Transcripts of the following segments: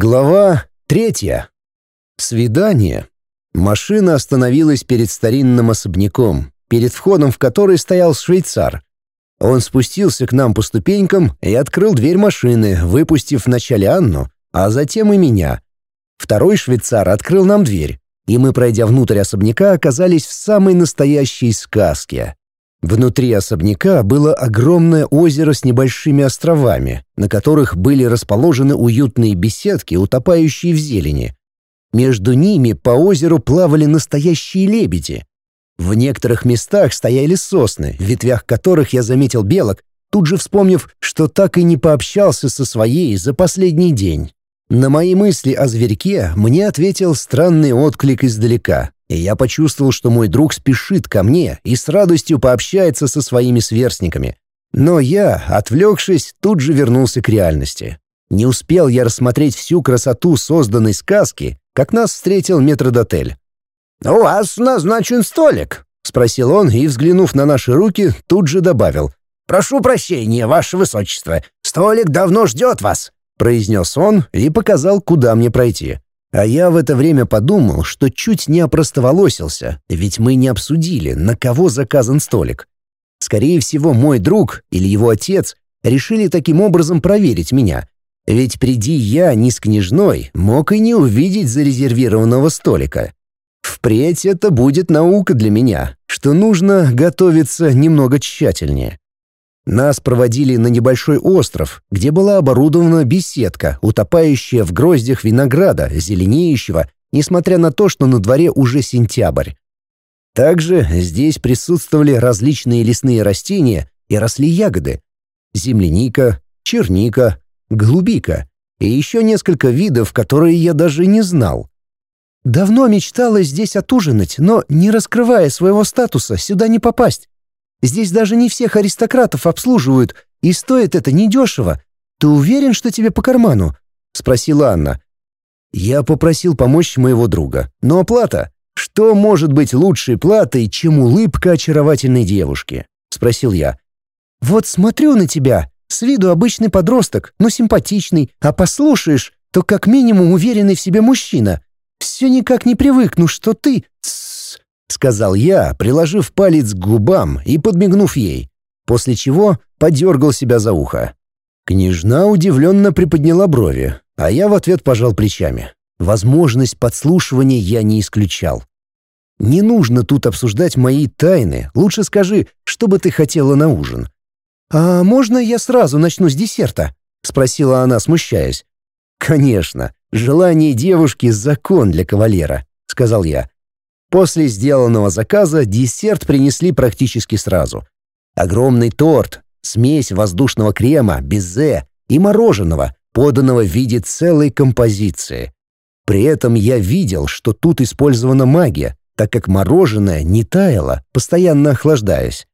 Глава третья. Свидание. Машина остановилась перед старинным особняком, перед входом в который стоял швейцар. Он спустился к нам по ступенькам и открыл дверь машины, выпустив вначале Анну, а затем и меня. Второй швейцар открыл нам дверь, и мы, пройдя внутрь особняка, оказались в самой настоящей сказке. Внутри особняка было огромное озеро с небольшими островами, на которых были расположены уютные беседки, утопающие в зелени. Между ними по озеру плавали настоящие лебеди. В некоторых местах стояли сосны, в ветвях которых я заметил белок, тут же вспомнив, что так и не пообщался со своей за последний день. На мои мысли о зверьке мне ответил странный отклик издалека, и я почувствовал, что мой друг спешит ко мне и с радостью пообщается со своими сверстниками. Но я, отвлекшись, тут же вернулся к реальности. Не успел я рассмотреть всю красоту созданной сказки, как нас встретил метродотель. «У вас назначен столик», — спросил он и, взглянув на наши руки, тут же добавил. «Прошу прощения, ваше высочество, столик давно ждет вас», — произнес он и показал, куда мне пройти. А я в это время подумал, что чуть не опростоволосился, ведь мы не обсудили, на кого заказан столик. Скорее всего, мой друг или его отец решили таким образом проверить меня. Ведь приди я не с княжной, мог и не увидеть зарезервированного столика. Впредь это будет наука для меня, что нужно готовиться немного тщательнее. Нас проводили на небольшой остров, где была оборудована беседка, утопающая в гроздях винограда, зеленеющего, несмотря на то, что на дворе уже сентябрь. Также здесь присутствовали различные лесные растения и росли ягоды. Земляника, черника, голубика и еще несколько видов, которые я даже не знал. Давно мечтала здесь отужинать, но, не раскрывая своего статуса, сюда не попасть. Здесь даже не всех аристократов обслуживают, и стоит это недешево. Ты уверен, что тебе по карману?» — спросила Анна. Я попросил помочь моего друга. Но оплата? Что может быть лучшей платой, чем улыбка очаровательной девушки? Спросил я. Вот смотрю на тебя. С виду обычный подросток, но симпатичный. А послушаешь, то как минимум уверенный в себе мужчина. Все никак не привыкну, что ты... Сказал я, приложив палец к губам и подмигнув ей, после чего подергал себя за ухо. Княжна удивленно приподняла брови, а я в ответ пожал плечами. Возможность подслушивания я не исключал. Не нужно тут обсуждать мои тайны, лучше скажи, что бы ты хотела на ужин. «А можно я сразу начну с десерта?» — спросила она, смущаясь. «Конечно. «Желание девушки — закон для кавалера», — сказал я. После сделанного заказа десерт принесли практически сразу. Огромный торт, смесь воздушного крема, безе и мороженого, поданного в виде целой композиции. При этом я видел, что тут использована магия, так как мороженое не таяло, постоянно охлаждаясь.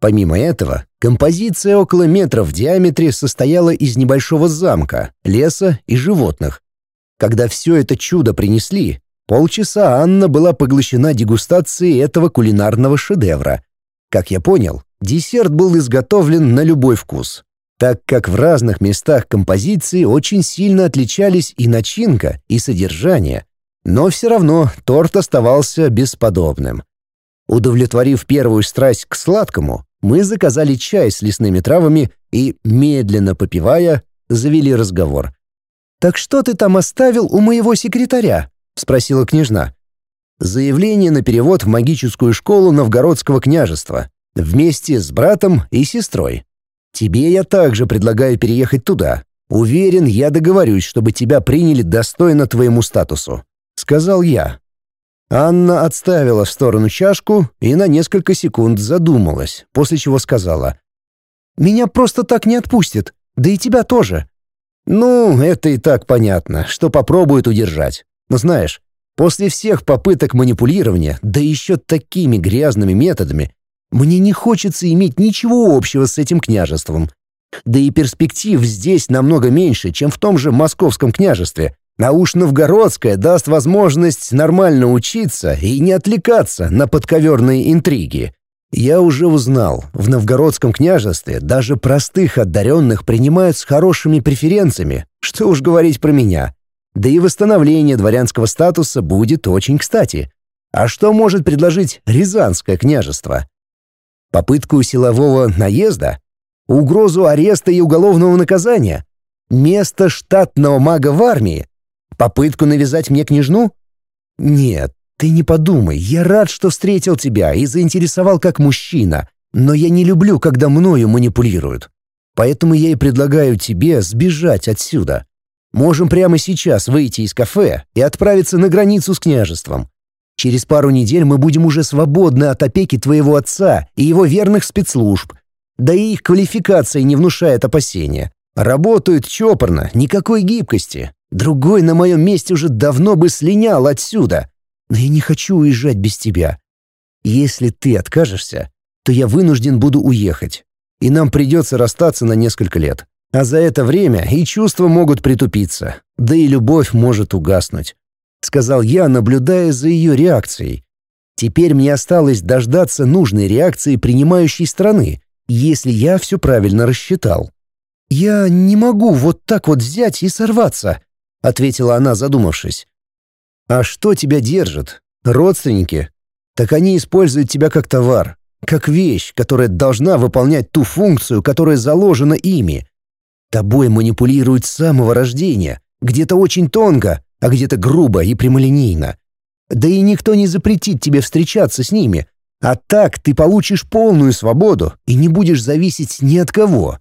Помимо этого, композиция около метра в диаметре состояла из небольшого замка, леса и животных, когда все это чудо принесли, полчаса Анна была поглощена дегустацией этого кулинарного шедевра. Как я понял, десерт был изготовлен на любой вкус, так как в разных местах композиции очень сильно отличались и начинка, и содержание, но все равно торт оставался бесподобным. Удовлетворив первую страсть к сладкому, мы заказали чай с лесными травами и, медленно попивая, завели разговор — «Так что ты там оставил у моего секретаря?» — спросила княжна. «Заявление на перевод в магическую школу Новгородского княжества. Вместе с братом и сестрой. Тебе я также предлагаю переехать туда. Уверен, я договорюсь, чтобы тебя приняли достойно твоему статусу», — сказал я. Анна отставила в сторону чашку и на несколько секунд задумалась, после чего сказала. «Меня просто так не отпустят, да и тебя тоже. Ну, это и так понятно, что попробует удержать. Но знаешь, после всех попыток манипулирования, да еще такими грязными методами, мне не хочется иметь ничего общего с этим княжеством. Да и перспектив здесь намного меньше, чем в том же московском княжестве. А уж Новгородская даст возможность нормально учиться и не отвлекаться на подковерные интриги. Я уже узнал, в новгородском княжестве даже простых одаренных принимают с хорошими преференциями, что уж говорить про меня. Да и восстановление дворянского статуса будет очень кстати. А что может предложить Рязанское княжество? Попытку силового наезда? Угрозу ареста и уголовного наказания? Место штатного мага в армии? Попытку навязать мне княжну? Нет, ты не подумай, я рад, что встретил тебя и заинтересовал как мужчина, но я не люблю, когда мною манипулируют. Поэтому я и предлагаю тебе сбежать отсюда. Можем прямо сейчас выйти из кафе и отправиться на границу с княжеством. Через пару недель мы будем уже свободны от опеки твоего отца и его верных спецслужб. Да и их квалификация не внушает опасения. Работают чопорно, никакой гибкости. Другой на моем месте уже давно бы слинял отсюда. Но я не хочу уезжать без тебя. Если ты откажешься, то я вынужден буду уехать. И нам придется расстаться на несколько лет. А за это время и чувства могут притупиться, да и любовь может угаснуть. — сказал я, наблюдая за ее реакцией. «Теперь мне осталось дождаться нужной реакции принимающей страны, если я все правильно рассчитал». «Я не могу вот так вот взять и сорваться», — ответила она, задумавшись. «А что тебя держит? Родственники? Так они используют тебя как товар, как вещь, которая должна выполнять ту функцию, которая заложена ими. Тобой манипулируют с самого рождения, где-то очень тонко, а где-то грубо и прямолинейно. Да и никто не запретит тебе встречаться с ними, а так ты получишь полную свободу и не будешь зависеть ни от кого».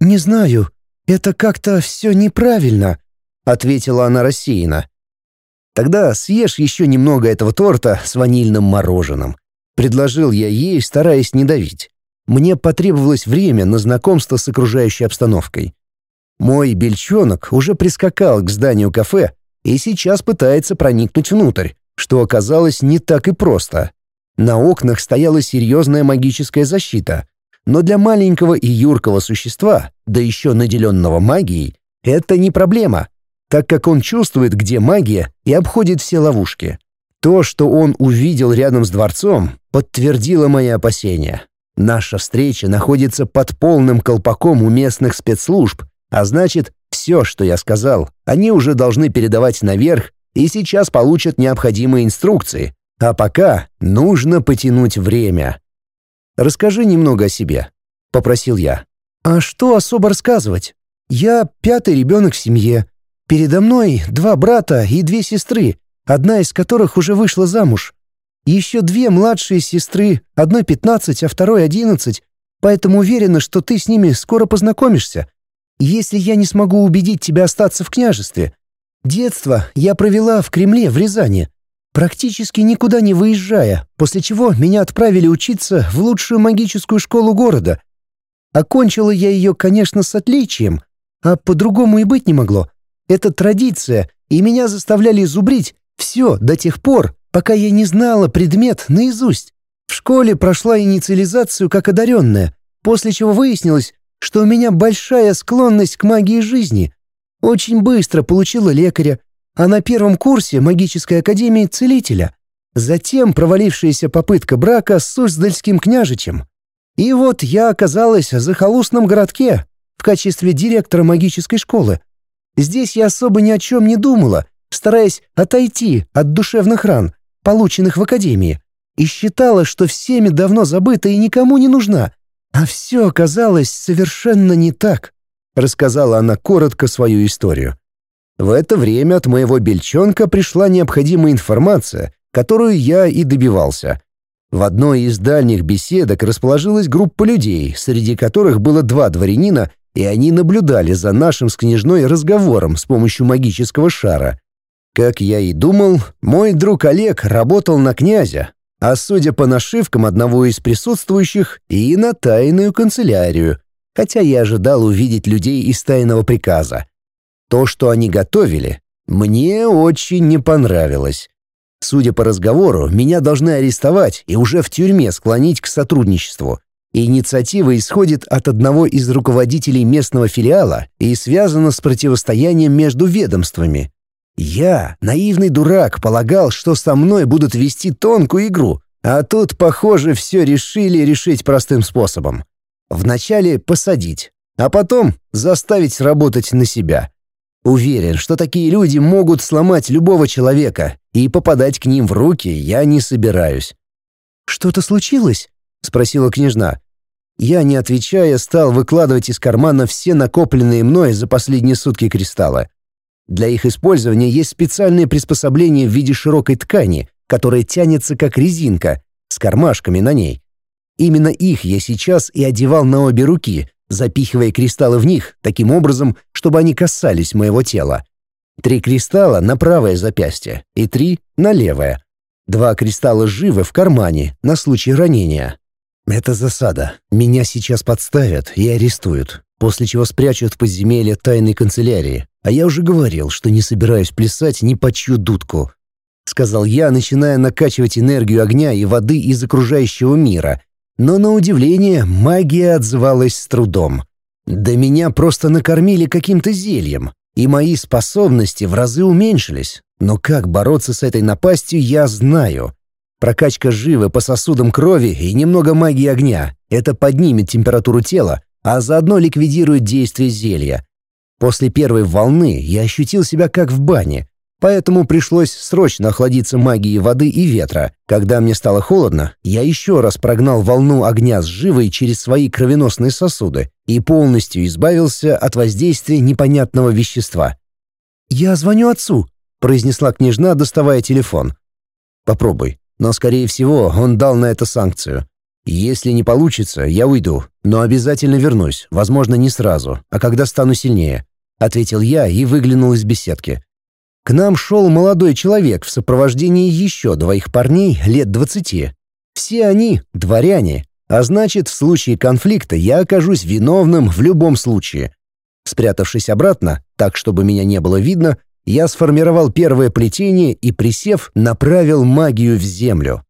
«Не знаю, это как-то все неправильно», — ответила она рассеянно. «Тогда съешь еще немного этого торта с ванильным мороженым», — предложил я ей, стараясь не давить. Мне потребовалось время на знакомство с окружающей обстановкой. Мой бельчонок уже прискакал к зданию кафе и сейчас пытается проникнуть внутрь, что оказалось не так и просто. На окнах стояла серьезная магическая защита, но для маленького и юркого существа, да еще наделенного магией, это не проблема, так как он чувствует, где магия, и обходит все ловушки. То, что он увидел рядом с дворцом, подтвердило мои опасения. Наша встреча находится под полным колпаком у местных спецслужб, а значит, все, что я сказал, они уже должны передавать наверх и сейчас получат необходимые инструкции. А пока нужно потянуть время. «Расскажи немного о себе», — попросил я. «А что особо рассказывать? Я пятый ребенок в семье. Передо мной два брата и две сестры, одна из которых уже вышла замуж. Еще две младшие сестры, одной пятнадцать, а второй одиннадцать, поэтому уверена, что ты с ними скоро познакомишься. Если я не смогу убедить тебя остаться в княжестве, детство я провела в Кремле, в Рязани, практически никуда не выезжая, после чего меня отправили учиться в лучшую магическую школу города. Окончила я ее, конечно, с отличием, а по-другому и быть не могло. Это традиция, и меня заставляли зубрить все до тех пор, пока я не знала предмет наизусть. В школе прошла инициализацию как одаренная, после чего выяснилось, что у меня большая склонность к магии жизни. Очень быстро получила лекаря, а на первом курсе магической академии целителя. Затем провалившаяся попытка брака с Суздальским княжичем. И вот я оказалась в захолустном городке в качестве директора магической школы. Здесь я особо ни о чем не думала, стараясь отойти от душевных ран, полученных в академии, и считала, что всеми давно забыта и никому не нужна, «А все оказалось совершенно не так», — рассказала она коротко свою историю. В это время от моего бельчонка пришла необходимая информация, которую я и добивался. В одной из дальних беседок расположилась группа людей, среди которых было два дворянина, и они наблюдали за нашим с княжной разговором с помощью магического шара. Как я и думал, мой друг Олег работал на князя, а судя по нашивкам одного из присутствующих, и на тайную канцелярию, хотя я ожидал увидеть людей из тайного приказа. То, что они готовили, мне очень не понравилось. Судя по разговору, меня должны арестовать и уже в тюрьме склонить к сотрудничеству. Инициатива исходит от одного из руководителей местного филиала и связана с противостоянием между ведомствами. Я, наивный дурак, полагал, что со мной будут вести тонкую игру, а тут, похоже, все решили решить простым способом. Вначале посадить, а потом заставить работать на себя. Уверен, что такие люди могут сломать любого человека, и попадать к ним в руки я не собираюсь. «Что-то случилось?» — спросила княжна. Я, не отвечая, стал выкладывать из кармана все накопленные мной за последние сутки кристаллы. Для их использования есть специальные приспособления в виде широкой ткани, которая тянется как резинка, с кармашками на ней. Именно их я сейчас и одевал на обе руки, запихивая кристаллы в них, таким образом, чтобы они касались моего тела. Три кристалла на правое запястье и три на левое. Два кристалла живы в кармане на случай ранения. Это засада. Меня сейчас подставят и арестуют, после чего спрячут в подземелье тайной канцелярии. А я уже говорил, что не собираюсь плясать ни по чью дудку. Сказал я, начиная накачивать энергию огня и воды из окружающего мира. Но на удивление магия отзывалась с трудом. Да меня просто накормили каким-то зельем, и мои способности в разы уменьшились. Но как бороться с этой напастью, я знаю. Прокачка живы по сосудам крови и немного магии огня. Это поднимет температуру тела, а заодно ликвидирует действие зелья. После первой волны я ощутил себя как в бане, поэтому пришлось срочно охладиться магией воды и ветра. Когда мне стало холодно, я еще раз прогнал волну огня с живой через свои кровеносные сосуды и полностью избавился от воздействия непонятного вещества. «Я звоню отцу», — произнесла княжна, доставая телефон. «Попробуй», но, скорее всего, он дал на это санкцию. Если не получится, я уйду, но обязательно вернусь, возможно, не сразу, а когда стану сильнее», — ответил я и выглянул из беседки. К нам шел молодой человек в сопровождении еще двоих парней лет двадцати. Все они — дворяне, а значит, в случае конфликта я окажусь виновным в любом случае. Спрятавшись обратно, так, чтобы меня не было видно, я сформировал первое плетение и, присев, направил магию в землю.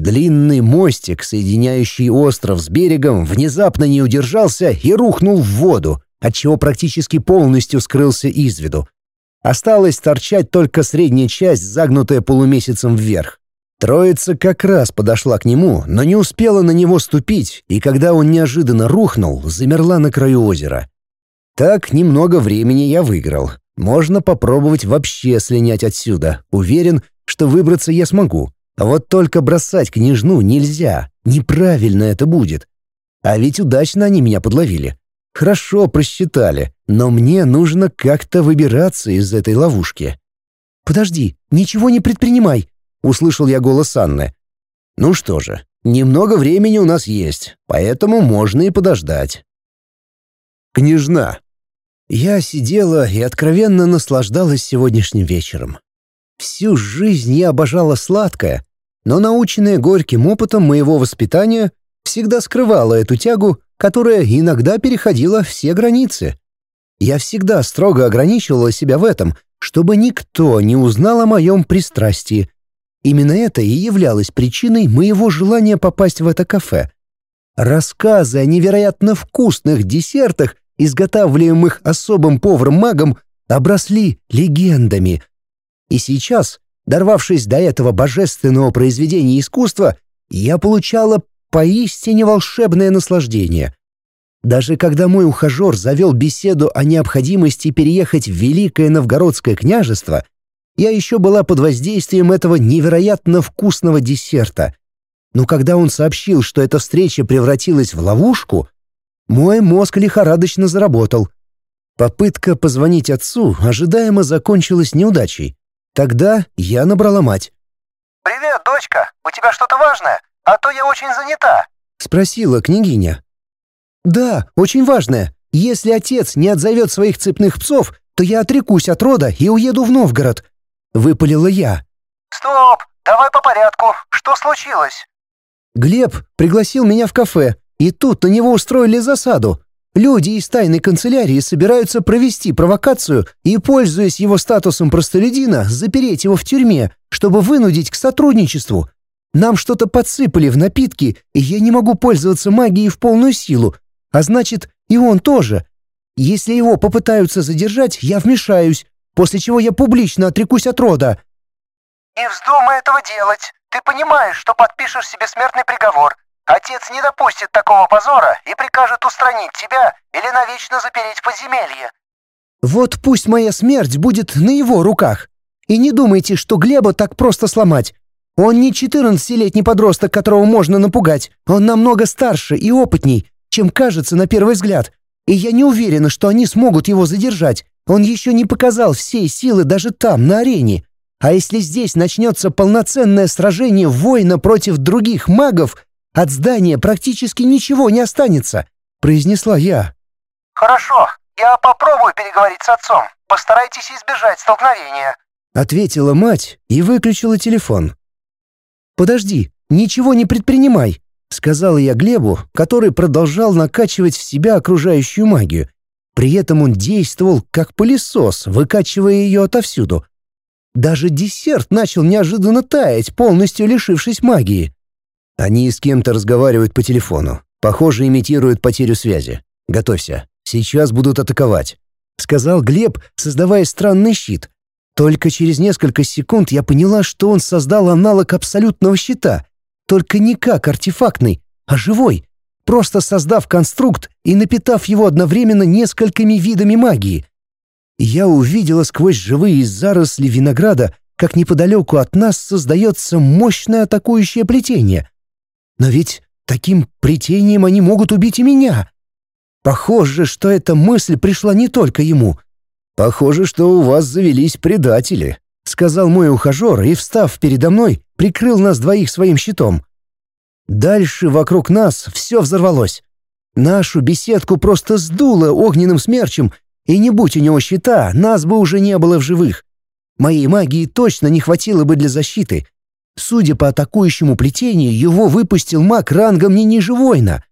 Длинный мостик, соединяющий остров с берегом, внезапно не удержался и рухнул в воду, отчего практически полностью скрылся из виду. Осталось торчать только средняя часть, загнутая полумесяцем вверх. Троица как раз подошла к нему, но не успела на него ступить, и когда он неожиданно рухнул, замерла на краю озера. Так немного времени я выиграл, можно попробовать вообще слинять отсюда. Уверен, что выбраться я смогу. А вот только бросать княжну нельзя. Неправильно это будет. А ведь удачно они меня подловили. Хорошо просчитали, но мне нужно как-то выбираться из этой ловушки. «Подожди, ничего не предпринимай!» — услышал я голос Анны. «Ну что же, немного времени у нас есть, поэтому можно и подождать». Княжна. Я сидела и откровенно наслаждалась сегодняшним вечером. Всю жизнь я обожала сладкое, но наученная горьким опытом моего воспитания всегда скрывала эту тягу, которая иногда переходила все границы. Я всегда строго ограничивала себя в этом, чтобы никто не узнал о моем пристрастии. Именно это и являлось причиной моего желания попасть в это кафе. Рассказы о невероятно вкусных десертах изготавливаемых особым поваром-магом, обросли легендами. И сейчас, дорвавшись до этого божественного произведения искусства, я получала поистине волшебное наслаждение. Даже когда мой ухажер завел беседу о необходимости переехать в Великое Новгородское княжество, я еще была под воздействием этого невероятно вкусного десерта. Но когда он сообщил, что эта встреча превратилась в ловушку — мой мозг лихорадочно заработал. Попытка позвонить отцу ожидаемо закончилась неудачей. Тогда я набрала мать. «Привет, дочка, у тебя что-то важное? А то я очень занята», — спросила княгиня. «Да, очень важное. Если отец не отзовет своих цепных псов, то я отрекусь от рода и уеду в Новгород», — выпалила я. «Стоп, давай по порядку. Что случилось?» Глеб пригласил меня в кафе, и тут на него устроили засаду. Люди из тайной канцелярии собираются провести провокацию и, пользуясь его статусом простолюдина, запереть его в тюрьме, чтобы вынудить к сотрудничеству. Нам что-то подсыпали в напитки, и я не могу пользоваться магией в полную силу. А значит, и он тоже. Если его попытаются задержать, я вмешаюсь, после чего я публично отрекусь от рода». «Не вздумай этого делать. Ты понимаешь, что подпишешь себе смертный приговор. Отец не допустит такого позора и прикажет устранить тебя или навечно запереть в подземелье». Вот пусть моя смерть будет на его руках. И не думайте, что Глеба так просто сломать. Он не 14-летний подросток, которого можно напугать. Он намного старше и опытней, чем кажется на первый взгляд. И я не уверена, что они смогут его задержать. Он еще не показал всей силы даже там, на арене. А если здесь начнется полноценное сражение воина против других магов, от здания практически ничего не останется», — произнесла я. «Хорошо, я попробую переговорить с отцом. Постарайтесь избежать столкновения», — ответила мать и выключила телефон. «Подожди, ничего не предпринимай», — сказал я Глебу, который продолжал накачивать в себя окружающую магию. При этом он действовал как пылесос, выкачивая ее отовсюду. Даже десерт начал неожиданно таять, полностью лишившись магии. Они с кем-то разговаривают по телефону. Похоже, имитируют потерю связи. Готовься. Сейчас будут атаковать», — сказал Глеб, создавая странный щит. Только через несколько секунд я поняла, что он создал аналог абсолютного щита, только не как артефактный, а живой, просто создав конструкт и напитав его одновременно несколькими видами магии. Я увидела сквозь живые заросли винограда, как неподалеку от нас создается мощное атакующее плетение. Но ведь таким плетением они могут убить и меня. Похоже, что эта мысль пришла не только ему — «Похоже, что у вас завелись предатели», — сказал мой ухажер и, встав передо мной, прикрыл нас двоих своим щитом. Дальше вокруг нас все взорвалось. Нашу беседку просто сдуло огненным смерчем, и не будь у него щита, нас бы уже не было в живых. Моей магии точно не хватило бы для защиты. Судя по атакующему плетению, его выпустил маг рангом не ниже воина.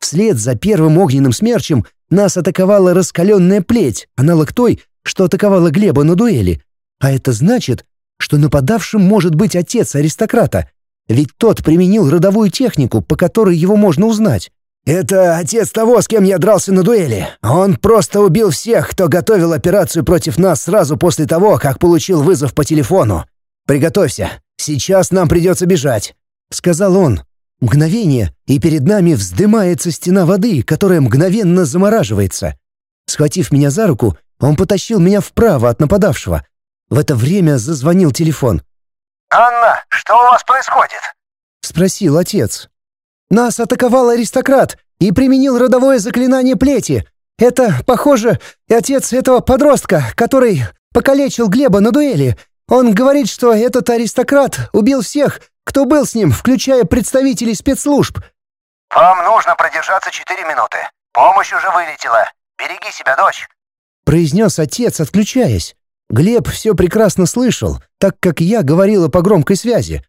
Вслед за первым огненным смерчем нас атаковала раскаленная плеть, аналог той, что атаковала Глеба на дуэли. А это значит, что нападавшим может быть отец аристократа, ведь тот применил родовую технику, по которой его можно узнать. «Это отец того, с кем я дрался на дуэли. Он просто убил всех, кто готовил операцию против нас сразу после того, как получил вызов по телефону. Приготовься, сейчас нам придется бежать», — сказал он. Мгновение, и перед нами вздымается стена воды, которая мгновенно замораживается. Схватив меня за руку, он потащил меня вправо от нападавшего. В это время зазвонил телефон. «Анна, что у вас происходит?» — спросил отец. «Нас атаковал аристократ и применил родовое заклинание плети. Это, похоже, отец этого подростка, который покалечил Глеба на дуэли. Он говорит, что этот аристократ убил всех, кто был с ним, включая представителей спецслужб». «Вам нужно продержаться четыре минуты. Помощь уже вылетела. Береги себя, дочь произнес отец, отключаясь. Глеб все прекрасно слышал, так как я говорила по громкой связи.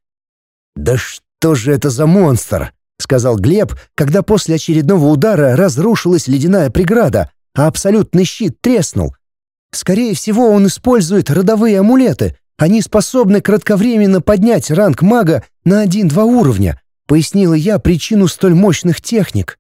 «Да что же это за монстр?» — сказал Глеб, когда после очередного удара разрушилась ледяная преграда, а абсолютный щит треснул. Скорее всего, он использует родовые амулеты. Они способны кратковременно поднять ранг мага на один-два уровня, пояснила я причину столь мощных техник.